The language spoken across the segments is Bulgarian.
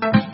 thank you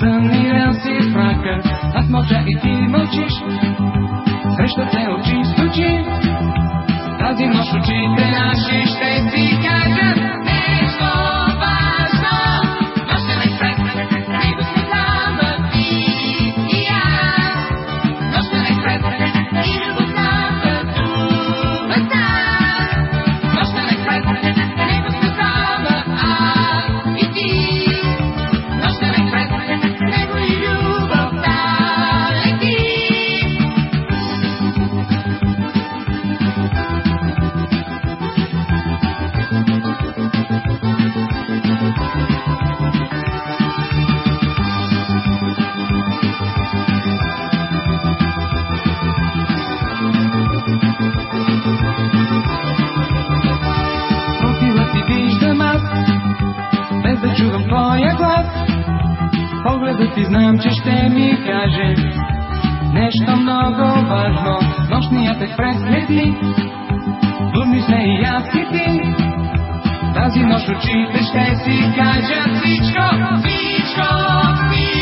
Замирял си в мрака, аз мълча и ти мълчиш. Срещат се очи с очи, тази нощ очите наши ще си ли ти? Блудни сме и аз и ти. Тази нощ очите ще си кажат всичко, всичко, всичко.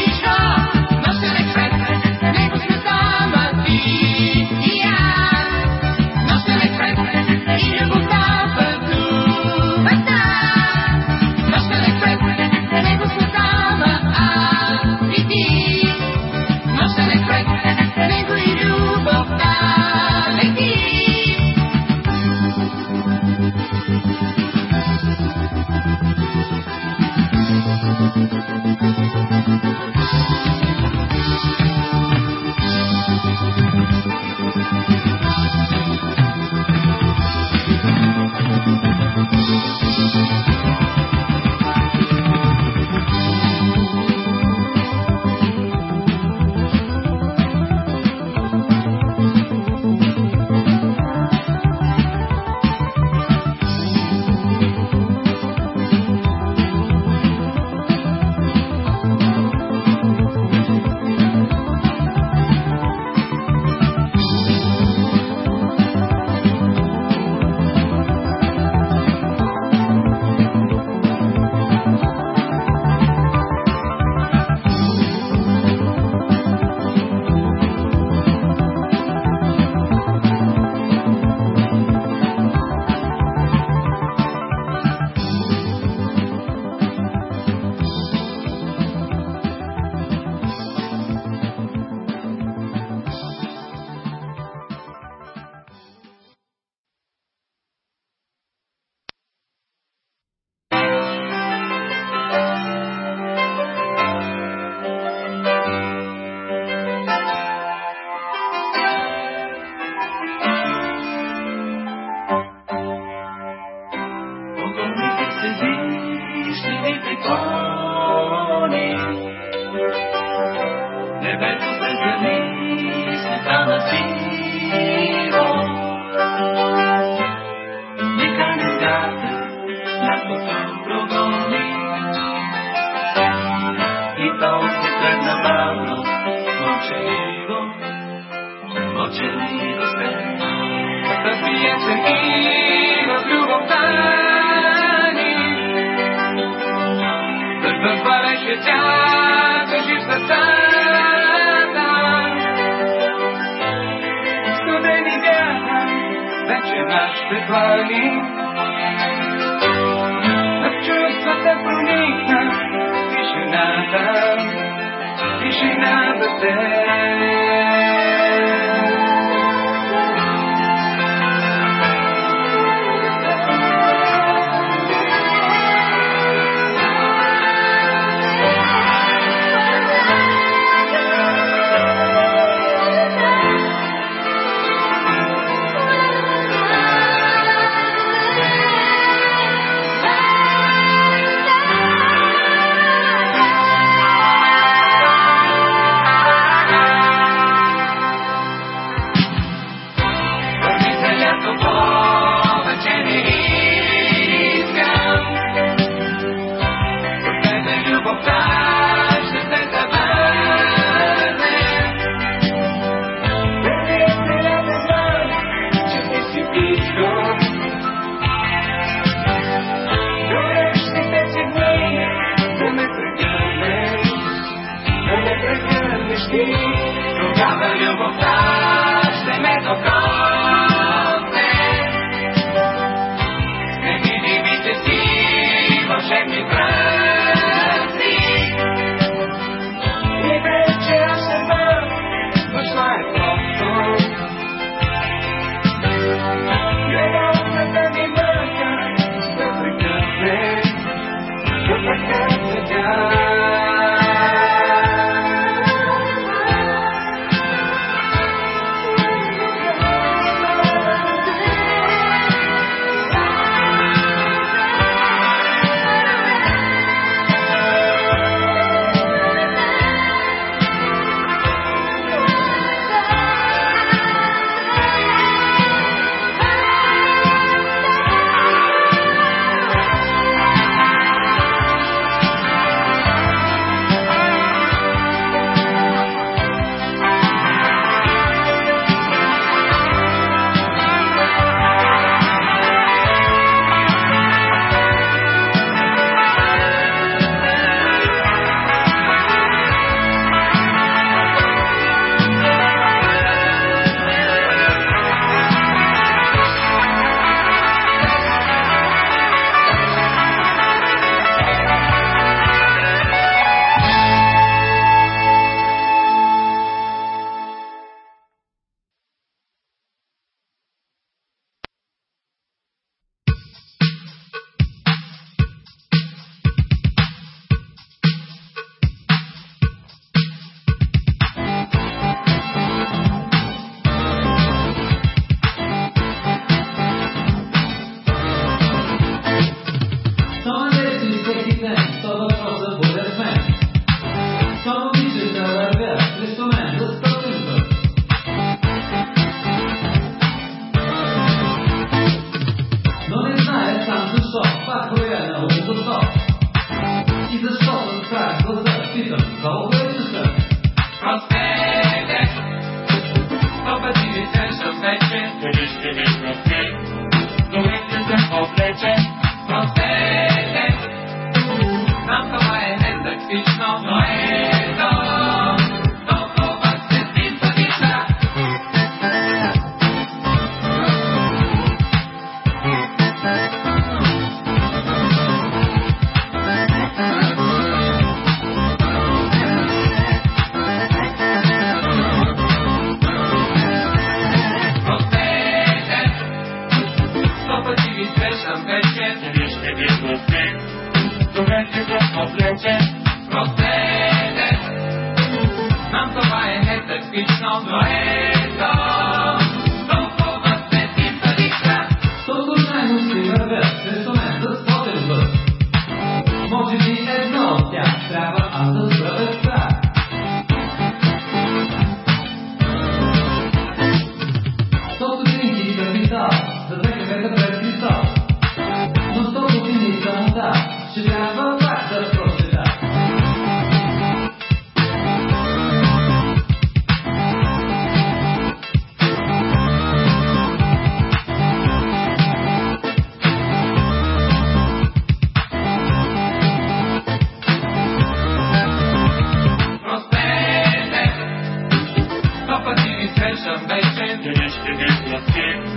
Пъти ви срещам вече, дали ще ви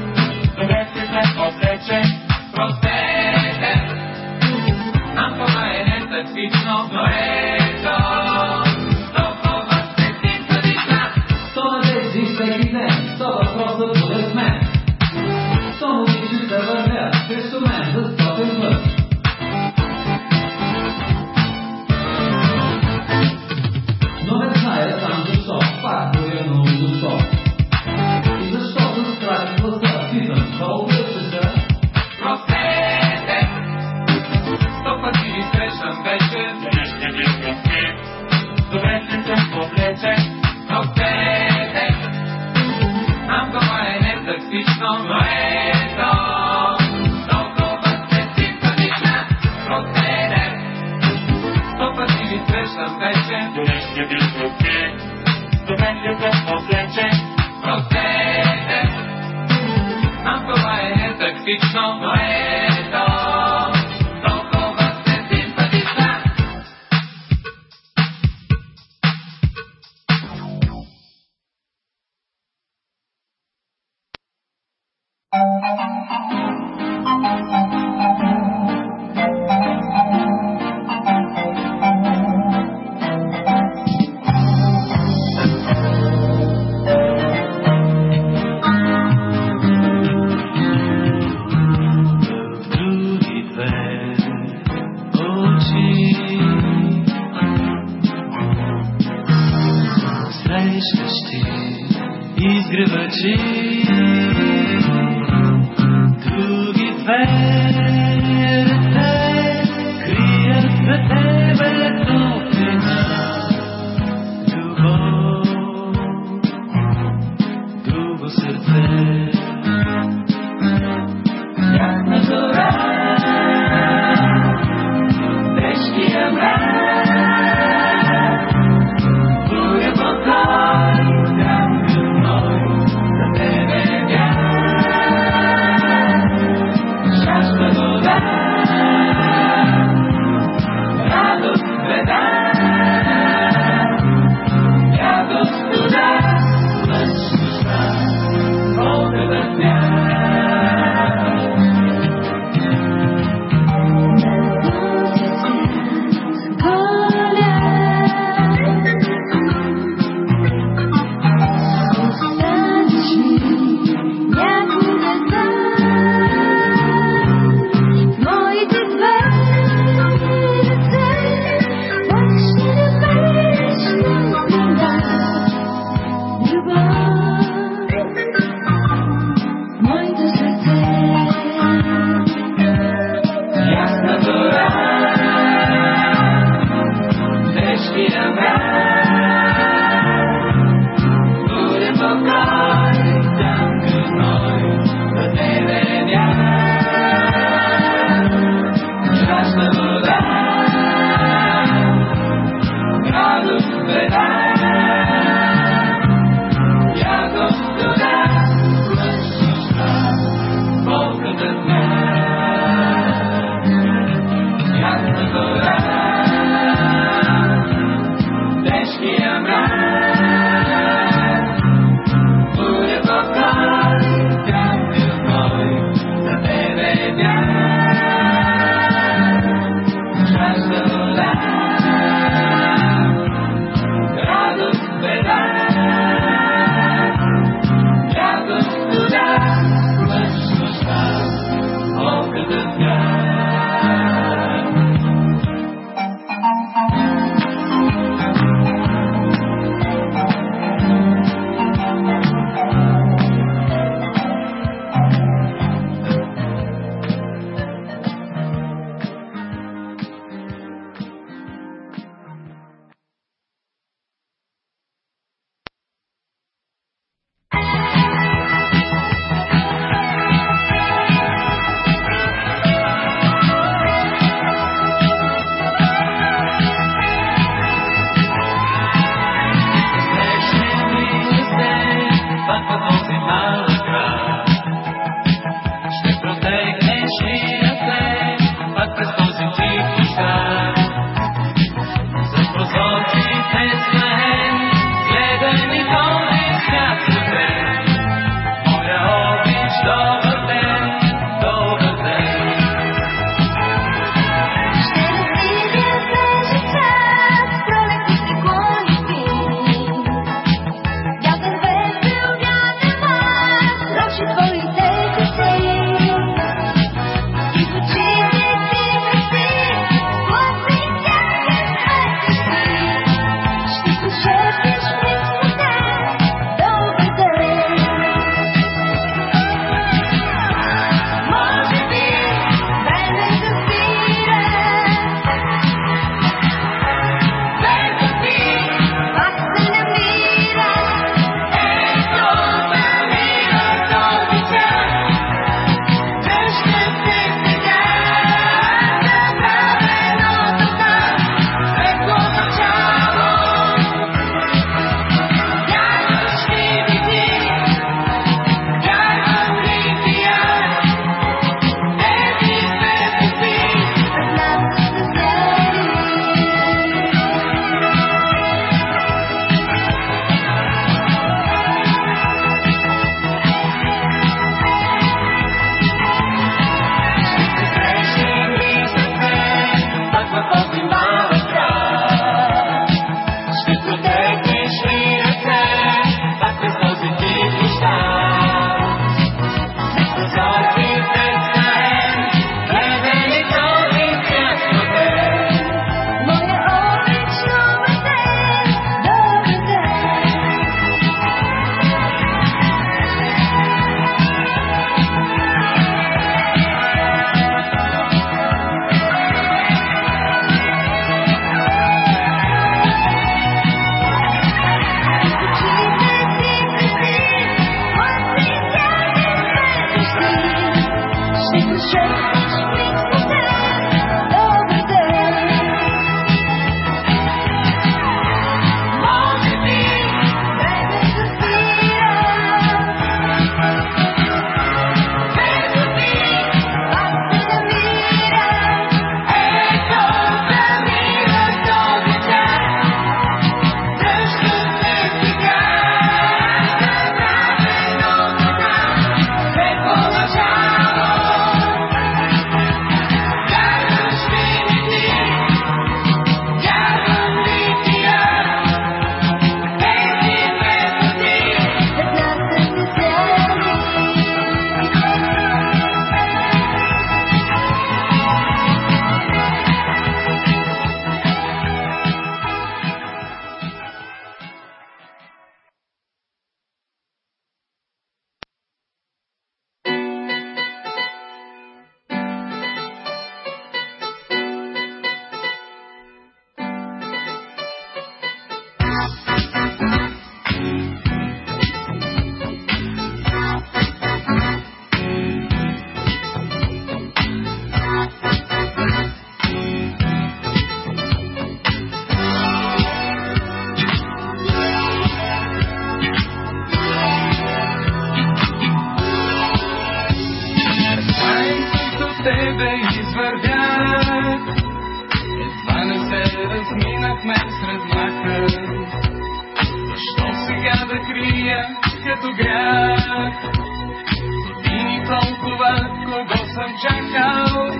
съм чакал,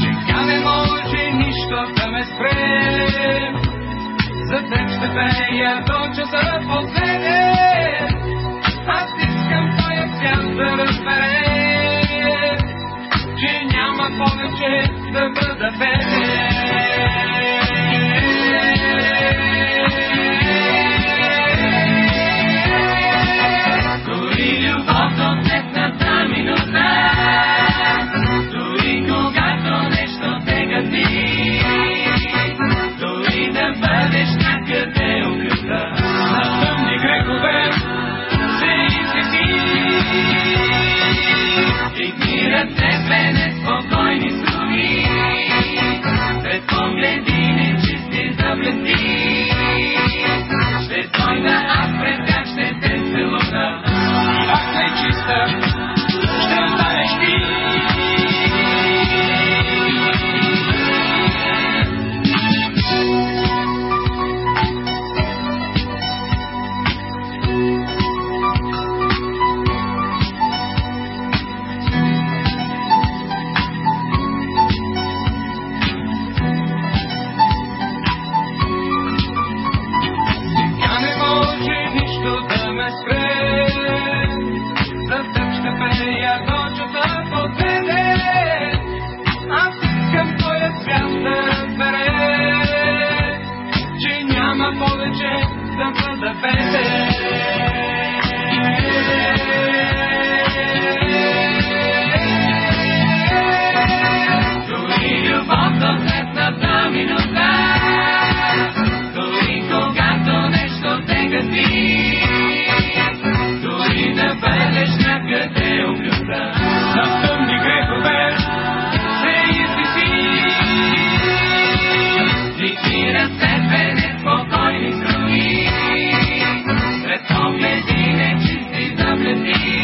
сега не може нищо да ме спре. За теб ще пея до часа последен, аз искам тая свят да разбере, че няма повече да бъда беден. Дори любов до тетната минута спокойни суми, пред погледи нечисти заблести. free.